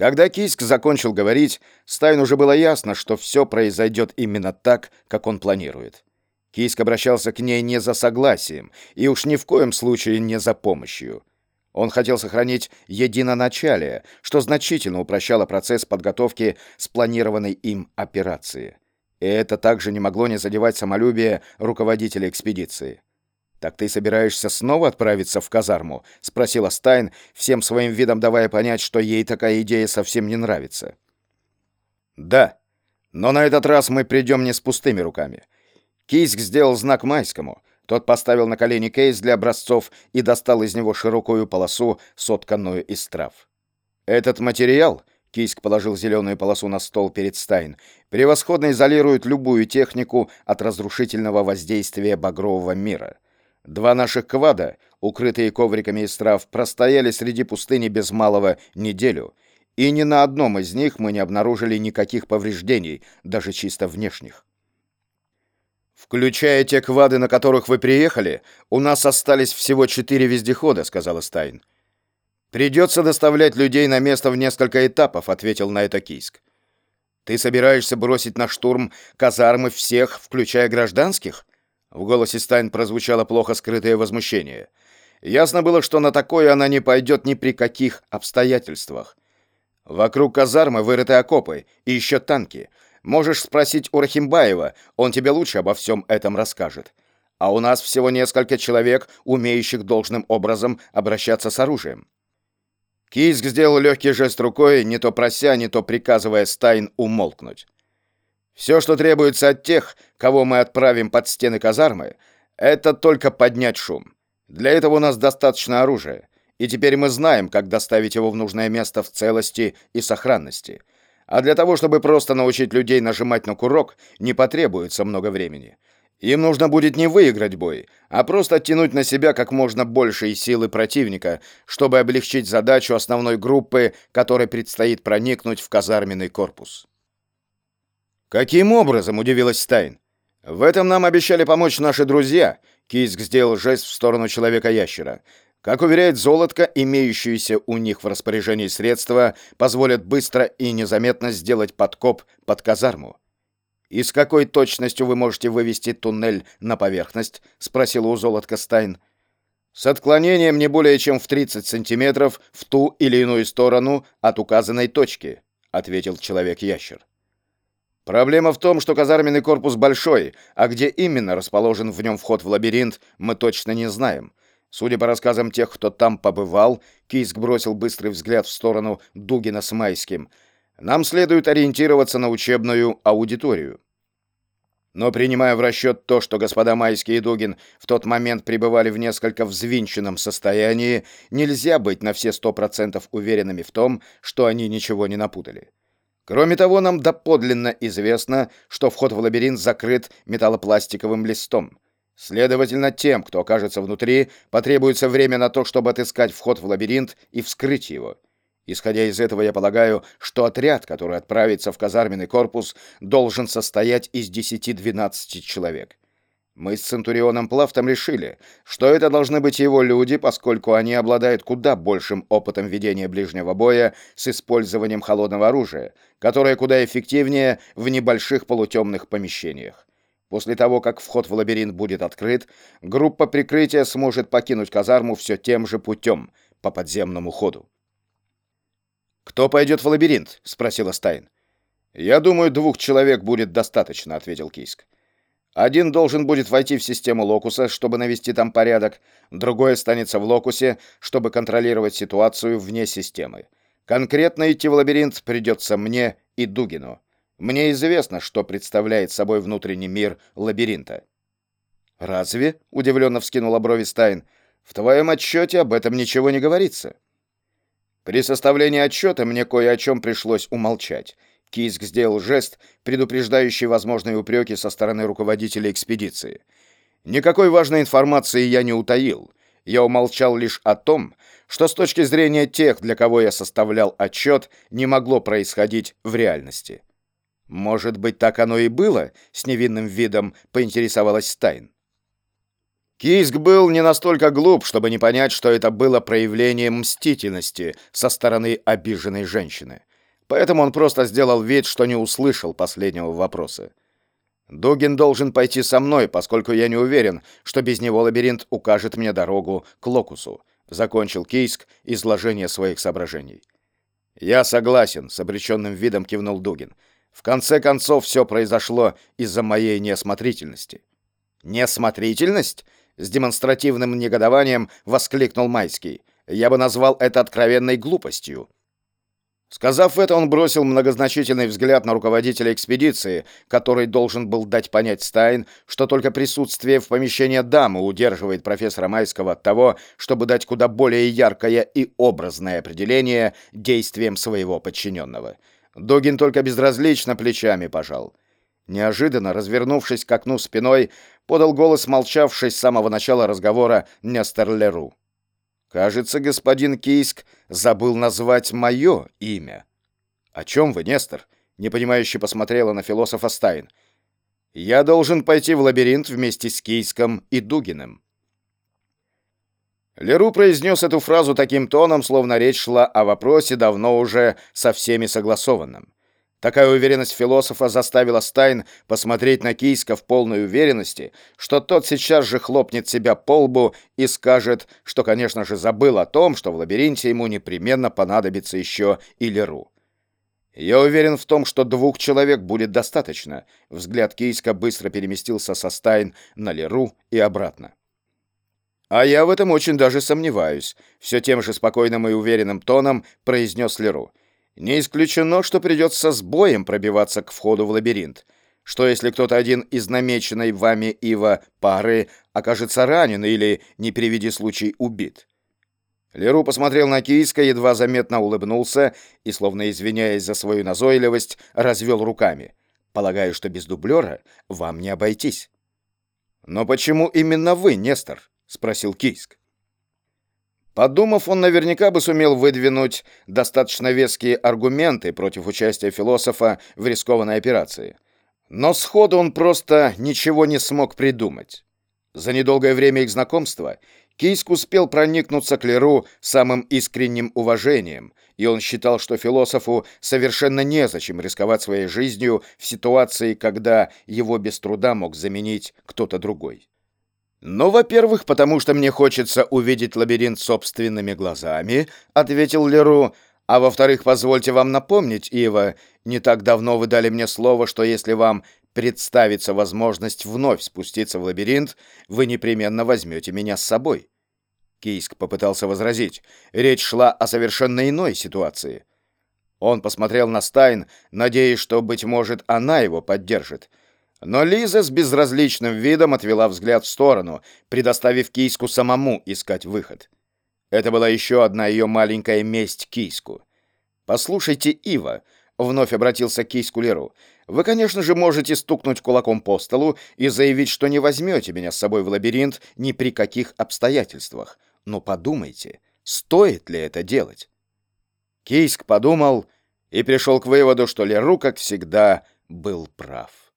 Когда Киск закончил говорить, Стайн уже было ясно, что все произойдет именно так, как он планирует. Киск обращался к ней не за согласием и уж ни в коем случае не за помощью. Он хотел сохранить единоначалие, что значительно упрощало процесс подготовки спланированной им операции. И это также не могло не задевать самолюбие руководителя экспедиции. «Так ты собираешься снова отправиться в казарму?» — спросила Стайн, всем своим видом давая понять, что ей такая идея совсем не нравится. «Да, но на этот раз мы придем не с пустыми руками». Кийск сделал знак Майскому. Тот поставил на колени кейс для образцов и достал из него широкую полосу, сотканную из трав. «Этот материал», — Кийск положил зеленую полосу на стол перед Стайн, «превосходно изолирует любую технику от разрушительного воздействия багрового мира». Два наших квада, укрытые ковриками из трав, простояли среди пустыни без малого неделю, и ни на одном из них мы не обнаружили никаких повреждений, даже чисто внешних. «Включая те квады, на которых вы приехали, у нас остались всего четыре вездехода», — сказала Стайн. «Придется доставлять людей на место в несколько этапов», — ответил на это Кийск. «Ты собираешься бросить на штурм казармы всех, включая гражданских?» В голосе Стайн прозвучало плохо скрытое возмущение. Ясно было, что на такое она не пойдет ни при каких обстоятельствах. Вокруг казармы вырыты окопы и еще танки. Можешь спросить у Рахимбаева, он тебе лучше обо всем этом расскажет. А у нас всего несколько человек, умеющих должным образом обращаться с оружием. Кийск сделал легкий жест рукой, не то прося, не то приказывая Стайн умолкнуть. Все, что требуется от тех, кого мы отправим под стены казармы, это только поднять шум. Для этого у нас достаточно оружия, и теперь мы знаем, как доставить его в нужное место в целости и сохранности. А для того, чтобы просто научить людей нажимать на курок, не потребуется много времени. Им нужно будет не выиграть бой, а просто оттянуть на себя как можно большие силы противника, чтобы облегчить задачу основной группы, которой предстоит проникнуть в казарменный корпус. «Каким образом?» — удивилась Стайн. «В этом нам обещали помочь наши друзья», — Киск сделал жест в сторону Человека-ящера. «Как уверяет Золотко, имеющиеся у них в распоряжении средства позволят быстро и незаметно сделать подкоп под казарму». «И с какой точностью вы можете вывести туннель на поверхность?» — спросила у Золотка Стайн. «С отклонением не более чем в 30 сантиметров в ту или иную сторону от указанной точки», — ответил Человек-ящер. Проблема в том, что казарменный корпус большой, а где именно расположен в нем вход в лабиринт, мы точно не знаем. Судя по рассказам тех, кто там побывал, Кийск бросил быстрый взгляд в сторону Дугина с Майским. Нам следует ориентироваться на учебную аудиторию. Но принимая в расчет то, что господа Майский и Дугин в тот момент пребывали в несколько взвинченном состоянии, нельзя быть на все сто процентов уверенными в том, что они ничего не напутали. Кроме того, нам доподлинно известно, что вход в лабиринт закрыт металлопластиковым листом. Следовательно, тем, кто окажется внутри, потребуется время на то, чтобы отыскать вход в лабиринт и вскрыть его. Исходя из этого, я полагаю, что отряд, который отправится в казарменный корпус, должен состоять из 10-12 человек. Мы с Центурионом Плафтом решили, что это должны быть его люди, поскольку они обладают куда большим опытом ведения ближнего боя с использованием холодного оружия, которое куда эффективнее в небольших полутемных помещениях. После того, как вход в лабиринт будет открыт, группа прикрытия сможет покинуть казарму все тем же путем, по подземному ходу. «Кто пойдет в лабиринт?» — спросила Стайн. «Я думаю, двух человек будет достаточно», — ответил Кийск. Один должен будет войти в систему локуса, чтобы навести там порядок, другой останется в локусе, чтобы контролировать ситуацию вне системы. Конкретно идти в лабиринт придется мне и Дугину. Мне известно, что представляет собой внутренний мир лабиринта. «Разве?» — удивленно вскинула брови Стайн. «В твоем отчете об этом ничего не говорится». При составлении отчета мне кое о чем пришлось умолчать. Киск сделал жест, предупреждающий возможные упреки со стороны руководителя экспедиции. Никакой важной информации я не утаил. Я умолчал лишь о том, что с точки зрения тех, для кого я составлял отчет, не могло происходить в реальности. «Может быть, так оно и было?» — с невинным видом поинтересовалась Стайн. Киск был не настолько глуп, чтобы не понять, что это было проявлением мстительности со стороны обиженной женщины — поэтому он просто сделал вид, что не услышал последнего вопроса. Дугин должен пойти со мной, поскольку я не уверен, что без него лабиринт укажет мне дорогу к Локусу, закончил Кейск изложение своих соображений. Я согласен, с обреченным видом кивнул Дугин. В конце концов, все произошло из-за моей неосмотрительности. Неосмотрительность? С демонстративным негодованием воскликнул Майский. Я бы назвал это откровенной глупостью. Сказав это, он бросил многозначительный взгляд на руководителя экспедиции, который должен был дать понять Стайн, что только присутствие в помещении дамы удерживает профессора Майского от того, чтобы дать куда более яркое и образное определение действиям своего подчиненного. Догин только безразлично плечами пожал. Неожиданно, развернувшись к окну спиной, подал голос молчавший с самого начала разговора Нестер Леру. Кажется, господин Кийск забыл назвать мое имя. О чем вы, Нестор? Непонимающе посмотрела на философа Стайн. Я должен пойти в лабиринт вместе с Кийском и Дугиным. Леру произнес эту фразу таким тоном, словно речь шла о вопросе давно уже со всеми согласованном. Такая уверенность философа заставила Стайн посмотреть на Кийска в полной уверенности, что тот сейчас же хлопнет себя по лбу и скажет, что, конечно же, забыл о том, что в лабиринте ему непременно понадобится еще и Леру. Я уверен в том, что двух человек будет достаточно. Взгляд Кийска быстро переместился со Стайн на Леру и обратно. А я в этом очень даже сомневаюсь, все тем же спокойным и уверенным тоном произнес Леру. Не исключено, что придется с боем пробиваться к входу в лабиринт. Что если кто-то один из намеченной вами Ива пары окажется ранен или, не приведи случай, убит? Леру посмотрел на Кийска, едва заметно улыбнулся и, словно извиняясь за свою назойливость, развел руками. «Полагаю, что без дублера вам не обойтись». «Но почему именно вы, Нестор?» — спросил Кийск. Подумав, он наверняка бы сумел выдвинуть достаточно веские аргументы против участия философа в рискованной операции. Но сходу он просто ничего не смог придумать. За недолгое время их знакомства Кийск успел проникнуться к Леру самым искренним уважением, и он считал, что философу совершенно незачем рисковать своей жизнью в ситуации, когда его без труда мог заменить кто-то другой. «Ну, во-первых, потому что мне хочется увидеть лабиринт собственными глазами», — ответил Леру. «А во-вторых, позвольте вам напомнить, Ива, не так давно вы дали мне слово, что если вам представится возможность вновь спуститься в лабиринт, вы непременно возьмете меня с собой». Кийск попытался возразить. Речь шла о совершенно иной ситуации. Он посмотрел на Стайн, надеясь, что, быть может, она его поддержит. Но Лиза с безразличным видом отвела взгляд в сторону, предоставив Кийску самому искать выход. Это была еще одна ее маленькая месть Кийску. «Послушайте, Ива», — вновь обратился к Кийску Леру, «вы, конечно же, можете стукнуть кулаком по столу и заявить, что не возьмете меня с собой в лабиринт ни при каких обстоятельствах. Но подумайте, стоит ли это делать?» Кийск подумал и пришел к выводу, что Леру, как всегда, был прав.